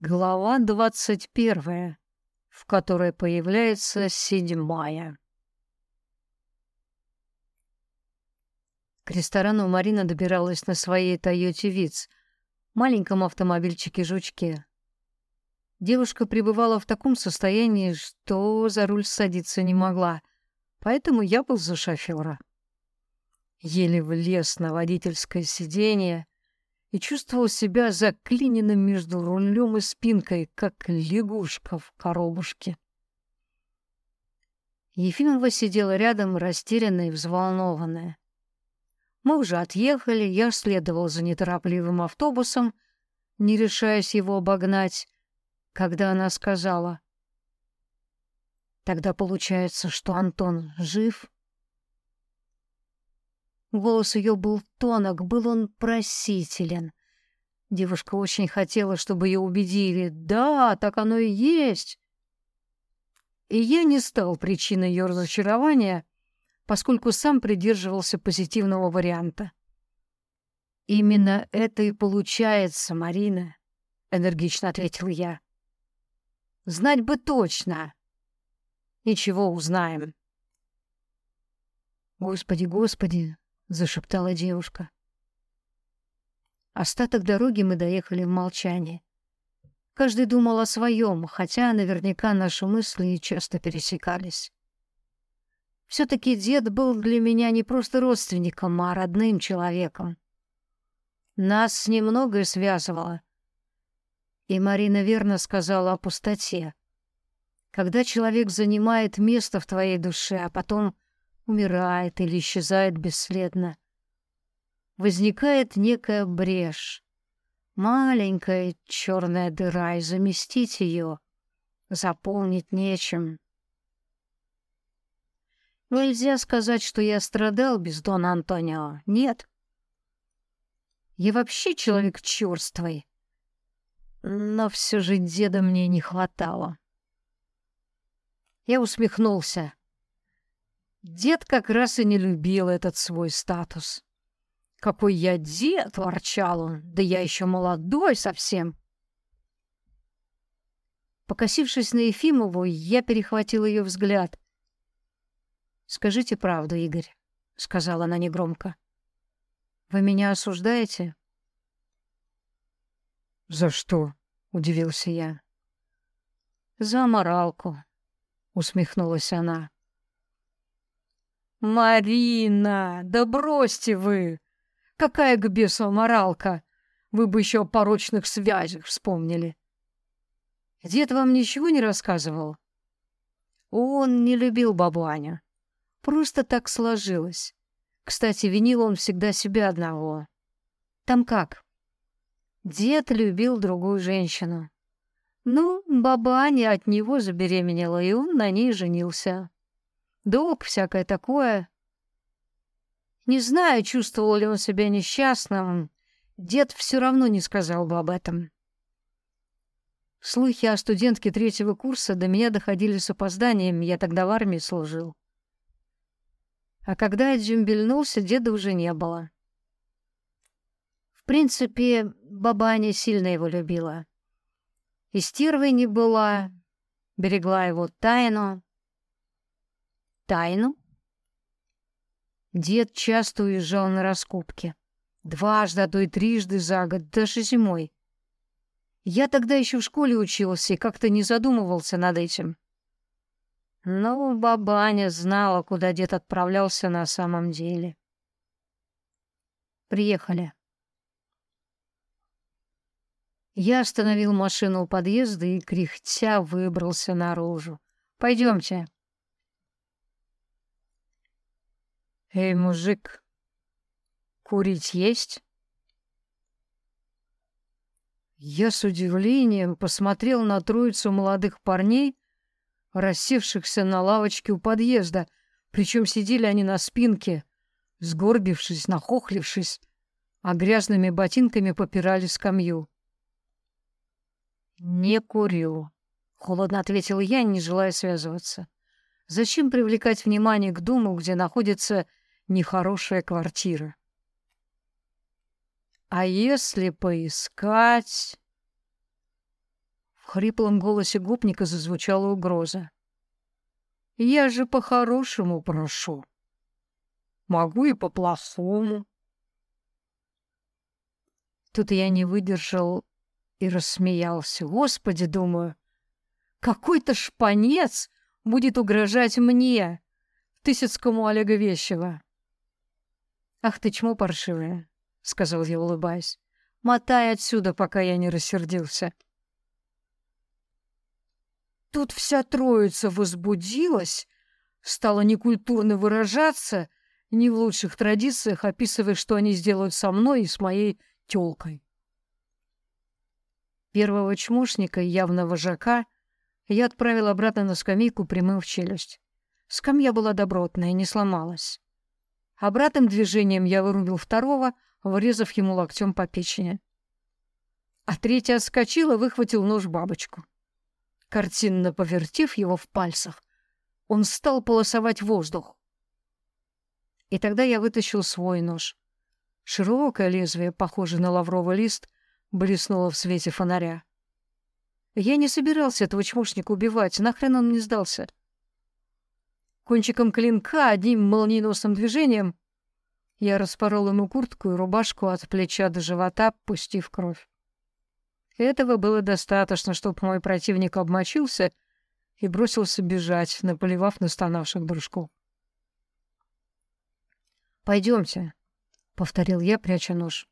Глава двадцать первая, в которой появляется седьмая. К ресторану Марина добиралась на своей «Тойоте Виц», маленьком автомобильчике-жучке. Девушка пребывала в таком состоянии, что за руль садиться не могла, поэтому я был за шофера. Еле влез на водительское сиденье и чувствовал себя заклиненным между рулем и спинкой, как лягушка в коробушке. Ефимова сидела рядом, растерянная и взволнованная. Мы уже отъехали, я следовал за неторопливым автобусом, не решаясь его обогнать, когда она сказала. «Тогда получается, что Антон жив?» Голос ее был тонок, был он просителен. Девушка очень хотела, чтобы ее убедили. Да, так оно и есть. И я не стал причиной ее разочарования, поскольку сам придерживался позитивного варианта. «Именно это и получается, Марина», — энергично ответил я. «Знать бы точно. Ничего узнаем». «Господи, господи, — зашептала девушка. Остаток дороги мы доехали в молчании. Каждый думал о своем, хотя наверняка наши мысли часто пересекались. Все-таки дед был для меня не просто родственником, а родным человеком. Нас с ним многое связывало. И Марина верно сказала о пустоте. Когда человек занимает место в твоей душе, а потом умирает или исчезает бесследно. Возникает некая брешь, маленькая черная дыра, и заместить ее, заполнить нечем. Нельзя сказать, что я страдал без Дона Антонио. Нет. Я вообще человек черствый. Но все же деда мне не хватало. Я усмехнулся. Дед как раз и не любил этот свой статус. «Какой я дед!» — ворчал он. «Да я еще молодой совсем!» Покосившись на Ефимову, я перехватил ее взгляд. «Скажите правду, Игорь», — сказала она негромко. «Вы меня осуждаете?» «За что?» — удивился я. «За моралку», — усмехнулась она. «Марина, да бросьте вы! Какая к бесу моралка! Вы бы еще о порочных связях вспомнили!» «Дед вам ничего не рассказывал?» Он не любил бабу Аню. Просто так сложилось. Кстати, винил он всегда себя одного. Там как? Дед любил другую женщину. Ну, баба Аня от него забеременела, и он на ней женился долг, всякое такое. Не знаю, чувствовал ли он себя несчастным, дед все равно не сказал бы об этом. Слухи о студентке третьего курса до меня доходили с опозданием, я тогда в армии служил. А когда я дзюмбельнулся, деда уже не было. В принципе, баба не сильно его любила. И стервой не была, берегла его тайну, Тайну? Дед часто уезжал на раскопки. Дважды, а то и трижды за год, даже зимой. Я тогда еще в школе учился и как-то не задумывался над этим. Но бабаня знала, куда дед отправлялся на самом деле. Приехали. Я остановил машину у подъезда и, кряхтя, выбрался наружу. «Пойдемте». «Эй, мужик, курить есть?» Я с удивлением посмотрел на троицу молодых парней, рассевшихся на лавочке у подъезда, причем сидели они на спинке, сгорбившись, нахохлившись, а грязными ботинками попирали скамью. «Не курю», — холодно ответил я, не желая связываться. «Зачем привлекать внимание к дому, где находится нехорошая квартира. А если поискать... В хриплом голосе гопника зазвучала угроза. «Я же по-хорошему прошу. Могу и по-плохому». Тут я не выдержал и рассмеялся. Господи, думаю, какой-то шпанец будет угрожать мне, Тысяцкому Олега Вещева. «Ах ты чмо паршивая», — сказал я, улыбаясь. «Мотай отсюда, пока я не рассердился». Тут вся троица возбудилась, стала некультурно выражаться, не в лучших традициях, описывая, что они сделают со мной и с моей тёлкой. Первого чмошника, явно вожака, я отправил обратно на скамейку прямым в челюсть. Скамья была добротная, не сломалась. Обратным движением я вырубил второго, врезав ему локтем по печени. А третий отскочил и выхватил нож-бабочку. Картинно повертев его в пальцах, он стал полосовать воздух. И тогда я вытащил свой нож. Широкое лезвие, похожее на лавровый лист, блеснуло в свете фонаря. Я не собирался этого чмошника убивать, нахрен он мне сдался. Кончиком клинка, одним молниеносным движением, я распорол ему куртку и рубашку от плеча до живота, пустив кровь. Этого было достаточно, чтобы мой противник обмочился и бросился бежать, наплевав на стонавших дружков. «Пойдемте», — повторил я, пряча нож.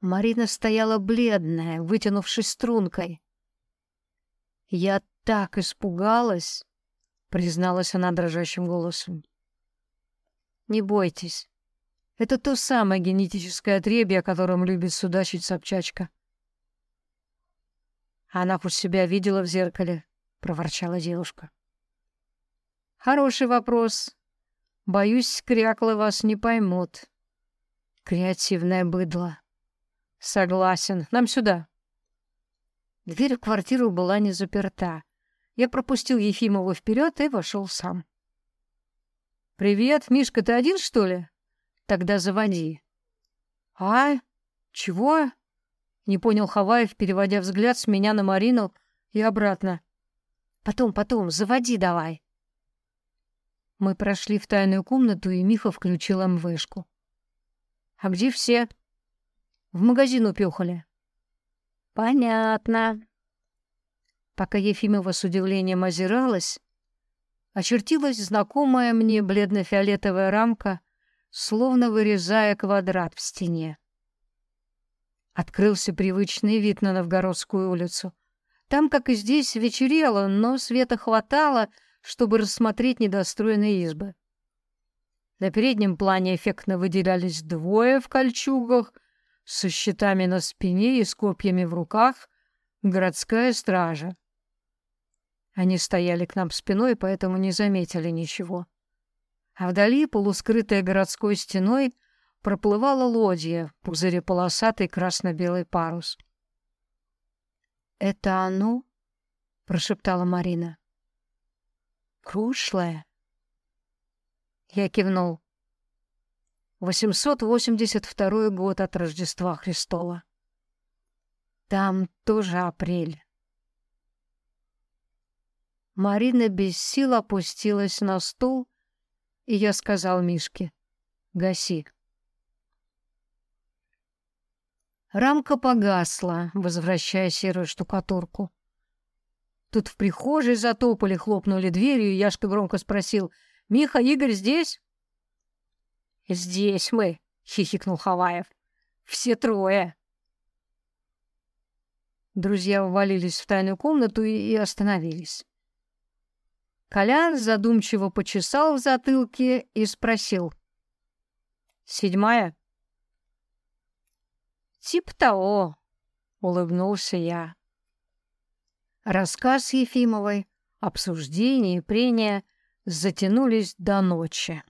Марина стояла бледная, вытянувшись стрункой. «Я так испугалась», — призналась она дрожащим голосом. «Не бойтесь. Это то самое генетическое отребье, о котором любит судачить Собчачка. Она хоть себя видела в зеркале, проворчала девушка. Хороший вопрос. Боюсь, кряклы вас не поймут. Креативное быдло. Согласен. Нам сюда. Дверь в квартиру была не заперта. Я пропустил Ефимова вперед и вошел сам. «Привет, Мишка, ты один, что ли? Тогда заводи». «А? Чего?» Не понял Хаваев, переводя взгляд с меня на Марину и обратно. Потом, потом, заводи давай. Мы прошли в тайную комнату, и Миха включил МВшку. А где все? В магазин упёхали. Понятно. Пока Ефимова с удивлением озиралась, очертилась знакомая мне бледно-фиолетовая рамка, словно вырезая квадрат в стене. Открылся привычный вид на Новгородскую улицу. Там, как и здесь, вечерело, но света хватало, чтобы рассмотреть недостроенные избы. На переднем плане эффектно выделялись двое в кольчугах, со щитами на спине и с копьями в руках, городская стража. Они стояли к нам спиной, поэтому не заметили ничего. А вдали, полускрытая городской стеной, проплывала лодья, пузыре полосатый красно-белый парус. «Это оно?» — прошептала Марина. «Прошлое?» Я кивнул. 882 год от Рождества Христова. Там тоже апрель. Марина без сил опустилась на стул, и я сказал Мишке, «Гаси». Рамка погасла, возвращая серую штукатурку. Тут в прихожей затопали, хлопнули дверью, и Яшка громко спросил, «Миха, Игорь здесь?» «Здесь мы», — хихикнул Хаваев. «Все трое». Друзья ввалились в тайную комнату и остановились. Колян задумчиво почесал в затылке и спросил. «Седьмая?» «Тип того», — улыбнулся я. Рассказ Ефимовой, обсуждение и прения затянулись до ночи.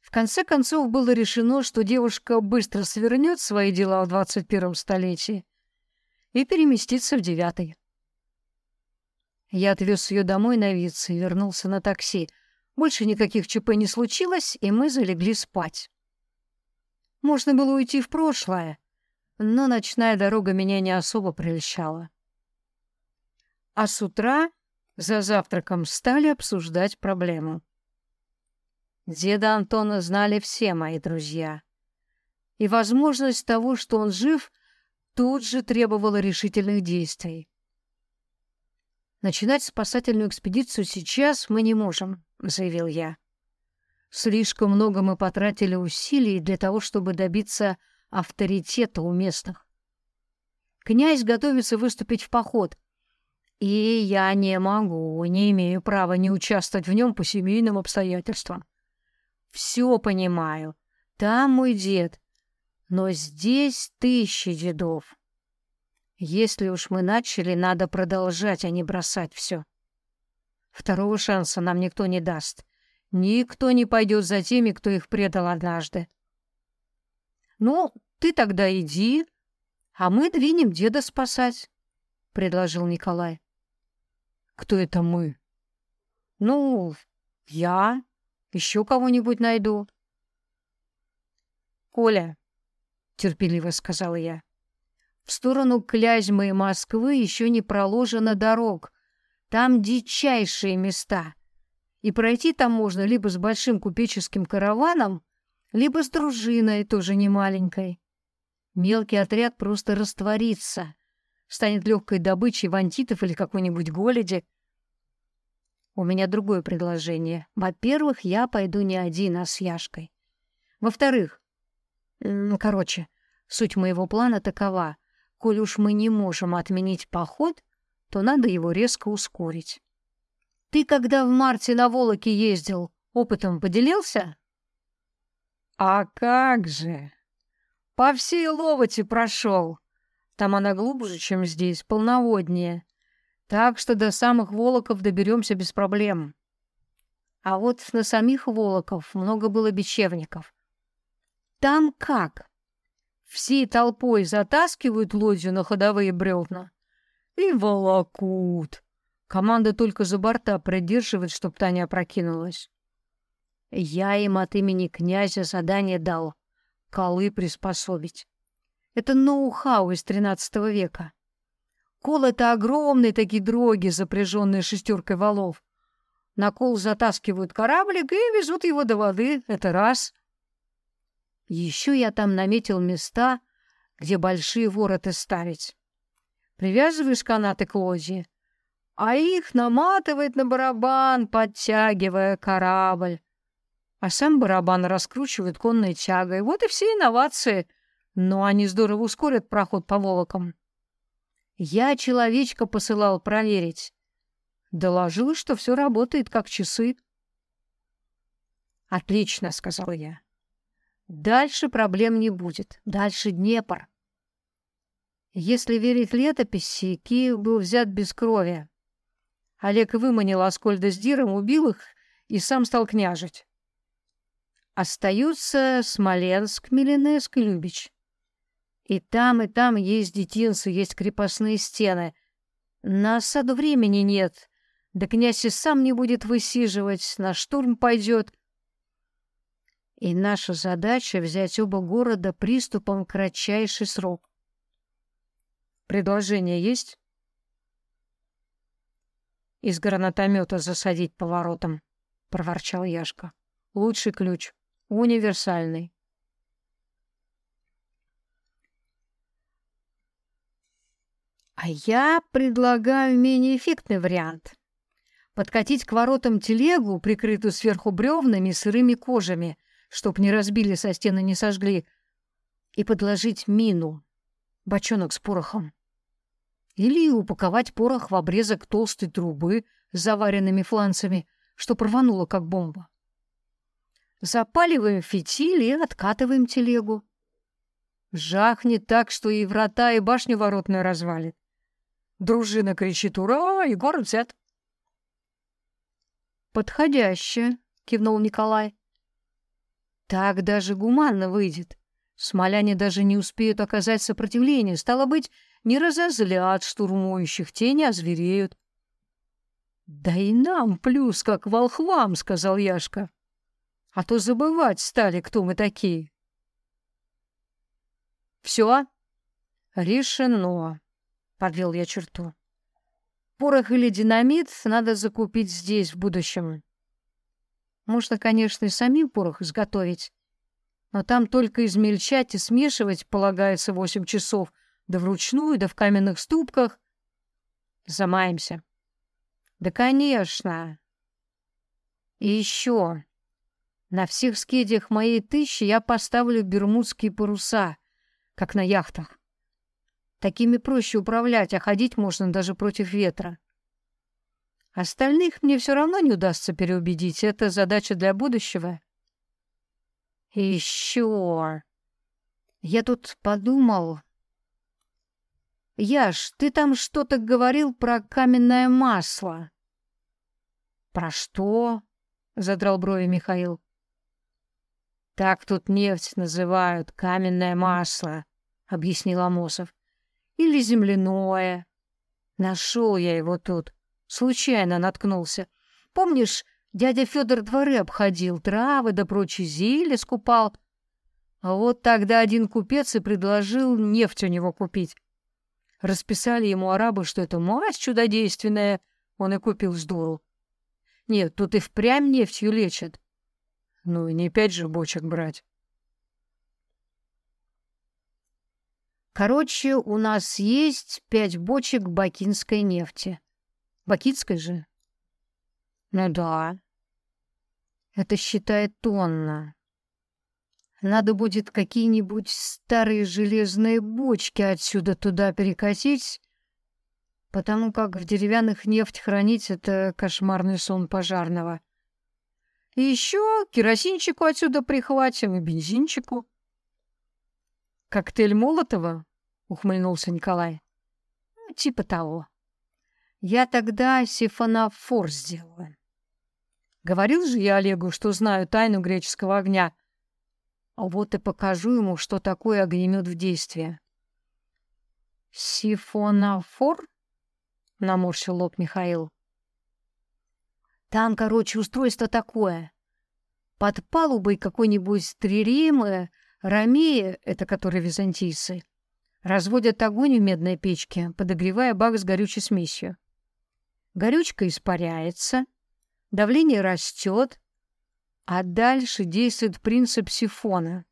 В конце концов было решено, что девушка быстро свернет свои дела в двадцать первом столетии и переместится в девятый. Я отвез ее домой на вице и вернулся на такси. Больше никаких ЧП не случилось, и мы залегли спать. Можно было уйти в прошлое, но ночная дорога меня не особо прельщала. А с утра за завтраком стали обсуждать проблему. Деда Антона знали все мои друзья. И возможность того, что он жив, тут же требовала решительных действий. «Начинать спасательную экспедицию сейчас мы не можем», — заявил я. «Слишком много мы потратили усилий для того, чтобы добиться авторитета у местных. Князь готовится выступить в поход, и я не могу, не имею права не участвовать в нем по семейным обстоятельствам. Все понимаю, там мой дед, но здесь тысячи дедов. Если уж мы начали, надо продолжать, а не бросать все. Второго шанса нам никто не даст. Никто не пойдет за теми, кто их предал однажды. Ну, ты тогда иди, а мы двинем деда спасать, — предложил Николай. Кто это мы? Ну, я. Еще кого-нибудь найду. Коля, — терпеливо сказала я, — в сторону Клязьмы и Москвы еще не проложена дорог. Там дичайшие места. И пройти там можно либо с большим купеческим караваном, либо с дружиной, тоже немаленькой. Мелкий отряд просто растворится, станет легкой добычей вантитов или какой-нибудь голеди. У меня другое предложение. Во-первых, я пойду не один, а с Яшкой. Во-вторых, короче, суть моего плана такова. Коль уж мы не можем отменить поход, то надо его резко ускорить. Ты, когда в марте на Волоке ездил, опытом поделился? А как же! По всей Ловоте прошел. Там она глубже, чем здесь, полноводнее. Так что до самых Волоков доберемся без проблем. А вот на самих Волоков много было бечевников. Там как? Все толпой затаскивают лодью на ходовые бревна и волокут. Команда только за борта придерживает, чтоб та не опрокинулась. Я им от имени князя задание дал колы приспособить. Это ноу-хау из XIII века. Кол — это огромные такие дроги, запряженные шестеркой валов. На кол затаскивают кораблик и везут его до воды. Это раз. Еще я там наметил места, где большие вороты ставить. Привязываешь канаты к лодье, а их наматывает на барабан, подтягивая корабль а сам барабан раскручивает конной тягой. Вот и все инновации. Но они здорово ускорят проход по волокам. Я человечка посылал проверить. Доложил, что все работает как часы. «Отлично», — сказал я. «Дальше проблем не будет. Дальше Днепр». Если верить летописи, Киев был взят без крови. Олег выманил Аскольда с Диром, убил их и сам стал княжить. Остаются Смоленск, Меленеск и Любич. И там, и там есть детинцы, есть крепостные стены. На осаду времени нет. Да князь и сам не будет высиживать, на штурм пойдет. И наша задача — взять оба города приступом в кратчайший срок. Предложение есть? Из гранатомета засадить поворотом, — проворчал Яшка. Лучший ключ. Универсальный. А я предлагаю менее эффектный вариант. Подкатить к воротам телегу, прикрытую сверху бревнами сырыми кожами, чтоб не разбили со стены, не сожгли, и подложить мину, бочонок с порохом. Или упаковать порох в обрезок толстой трубы с заваренными фланцами, что рвануло, как бомба. Запаливаем фитиль и откатываем телегу. Жахнет так, что и врата, и башню воротную развалит. Дружина кричит «Ура!» и город взят. «Подходяще», — кивнул Николай. «Так даже гуманно выйдет. Смоляне даже не успеют оказать сопротивление. Стало быть, не разозлят штурмующих, те не озвереют». «Да и нам плюс, как волхвам», — сказал Яшка а то забывать стали, кто мы такие. Все, Решено. Подвел я черту. Порох или динамит надо закупить здесь в будущем. Можно, конечно, и самим порох изготовить, но там только измельчать и смешивать полагается восемь часов, да вручную, да в каменных ступках. Замаемся. Да, конечно. И еще. На всех скедиях моей тысячи я поставлю бермудские паруса, как на яхтах. Такими проще управлять, а ходить можно даже против ветра. Остальных мне все равно не удастся переубедить. Это задача для будущего. Еще... Я тут подумал... Яш, ты там что-то говорил про каменное масло. Про что? Задрал брови Михаил. Так тут нефть называют, каменное масло, объяснил Амосов. Или земляное. Нашел я его тут. Случайно наткнулся. Помнишь, дядя Федор дворы обходил, травы да прочие зелья скупал. А вот тогда один купец и предложил нефть у него купить. Расписали ему арабы, что это мазь чудодейственная. Он и купил с дуру. Нет, тут и впрямь нефтью лечат. Ну и не пять же бочек брать. Короче, у нас есть пять бочек бакинской нефти. Бакинской же? Ну да. Это считает тонна. Надо будет какие-нибудь старые железные бочки отсюда туда перекатить, потому как в деревянных нефть хранить — это кошмарный сон пожарного. И еще керосинчику отсюда прихватим и бензинчику. «Коктейль Молотова?» — ухмыльнулся Николай. «Ну, «Типа того. Я тогда сифонофор сделала. Говорил же я Олегу, что знаю тайну греческого огня — а вот и покажу ему, что такое огнемет в действии. «Сифонофор?» — наморщил лоб Михаил. «Там, короче, устройство такое. Под палубой какой-нибудь триремы, ромеи, это которые византийцы, разводят огонь в медной печке, подогревая бак с горючей смесью. Горючка испаряется, давление растет, а дальше действует принцип сифона.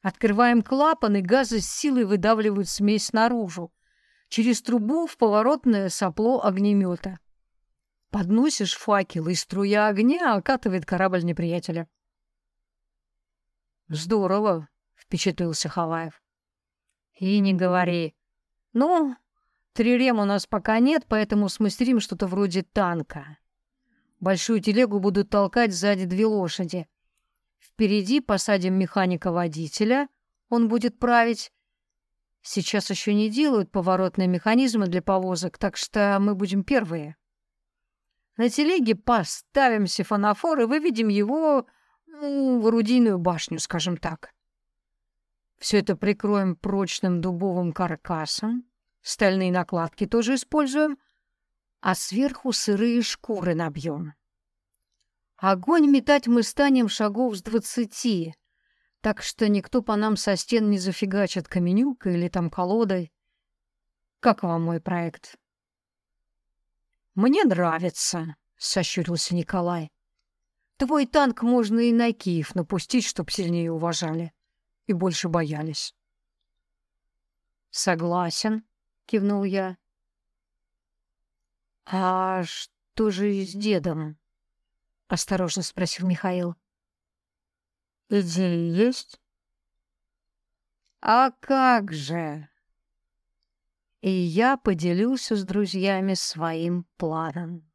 Открываем клапан, и газы с силой выдавливают смесь наружу, через трубу в поворотное сопло огнемета. Подносишь факел, и струя огня окатывает корабль неприятеля. «Здорово!» — впечатлился Хаваев. «И не говори. Ну, трирем у нас пока нет, поэтому смастерим что-то вроде танка. Большую телегу будут толкать сзади две лошади. Впереди посадим механика-водителя, он будет править. Сейчас еще не делают поворотные механизмы для повозок, так что мы будем первые. На телеге поставим сифонофор и выведем его ну, в орудийную башню, скажем так. Все это прикроем прочным дубовым каркасом. Стальные накладки тоже используем — а сверху сырые шкуры набьем. Огонь метать мы станем шагов с двадцати, так что никто по нам со стен не зафигачит каменюкой или там колодой. Как вам мой проект? Мне нравится, — сощурился Николай. Твой танк можно и на Киев напустить, чтоб сильнее уважали и больше боялись. Согласен, — кивнул я. «А что же с дедом?» — осторожно спросил Михаил. «Идеи есть?» «А как же!» И я поделился с друзьями своим планом.